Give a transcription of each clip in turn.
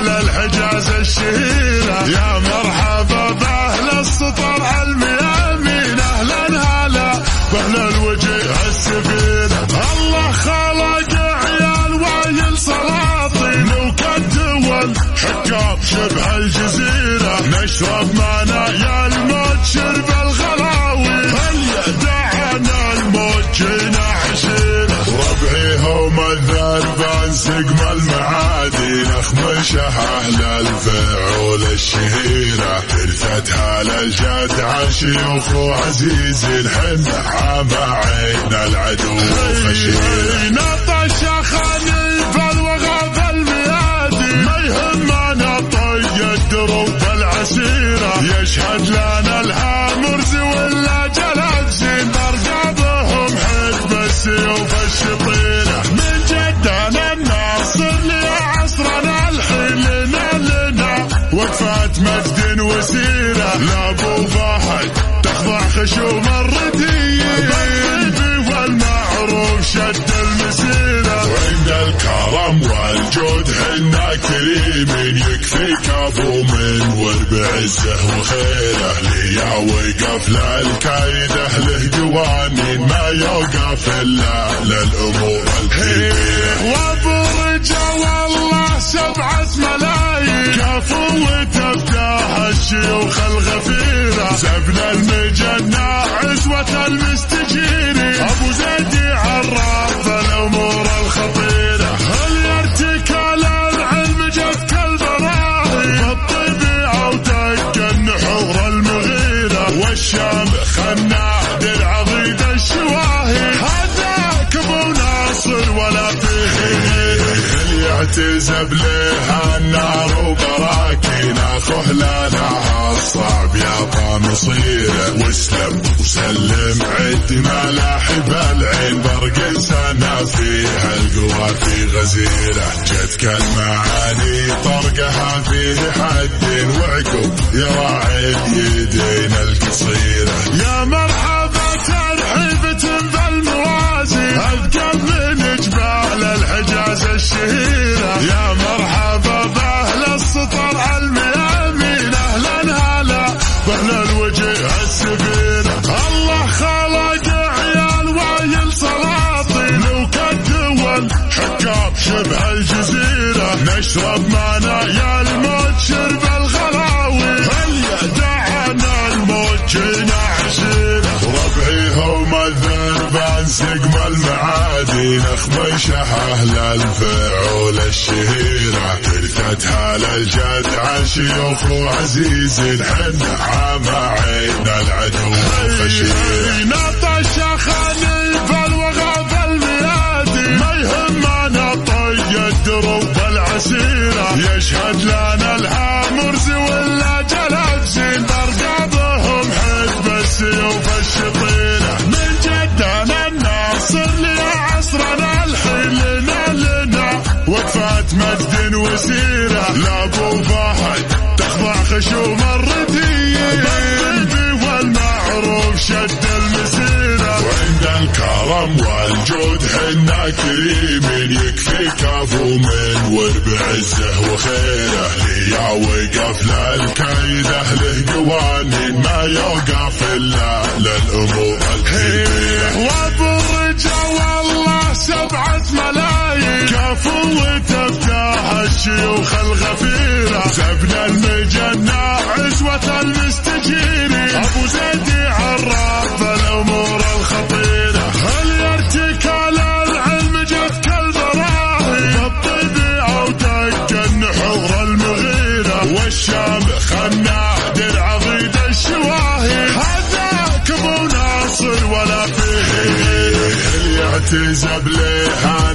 على الحجاز الشهيرة يا مرحبا بأهل السطر الميامين أهلا هلا بأهل الوجه السفينة. الله خلق عيال وعيل سلاطين لو كان حكام شبه الجزيرة. نشرب معنا يا المعادي نخمشه أهل الفعول الشهيرة. ارثت للجد الجد عن شيوخ وعزيز الحمى عين العدو خشيرة وسيرة لابو فهد تخضع خشوم الردية. والمعروف شد المسيرة. وعند الكرم والجود حنا كريمين يكفي كفو من ورب عزة وخيرة. ليا وقف للكايده له قوانين ما يوقف إلا للأمور الكبيرة. وأبو رجا وتفتح الشيوخ الغفيرة زبنا المجنة عزوة المستجيرين أبو زيد عراف الأمور الخطيرة. هل يرتكل العلم جف البراهي بالطبيعة ودق النحور المغيرة. والشام خنا درع ضيد الشواهي. هذاك ابو ناصر ولا فيه. يعتزب لها النار وبراكين واسلم وسلم عد ملاحب العين برق سنة فيها القوى في غزيرة جتك المعاني طرقها فيه حد وعقب يراعي اليدين القصيرة. نخمشه أهل الفعول الشهيره ارثتها للجد شيوخ وعزيز حن عام عين العدو خشيره نطش الميادي ما يهمنا طي الدروب العسيرة يشهد لنا مجد وسيرة لابو فهد تخضع خشوم الردية بالطيب والمعروف شد المسيرة. وعند الكرم والجود حنا كريمين يكفي كفو من ورب عزة وخيرة. ليا وقف للكايده له قوانين ما يوقف إلا للأمور الكبيره زبنا المجنة عزوة المستجيرين أبو زيد عراف الأمور الخطيرة. هل يرتكل العلم جف كالبراهي بالطبيعة ودق النحور المغيرة. والشام خنا درع ضيد الشواهي هذاك ابو ناصر ولا فيه. يعتزب لها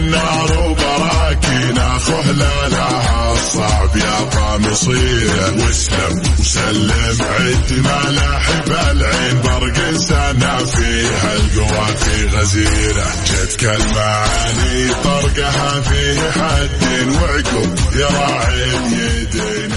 مصيره واسلم وسلم عد ملاحب العين برق سنة فيها القوى في غزيرة. جتك المعاني طرقها فيه حد وعقب يراعي اليدين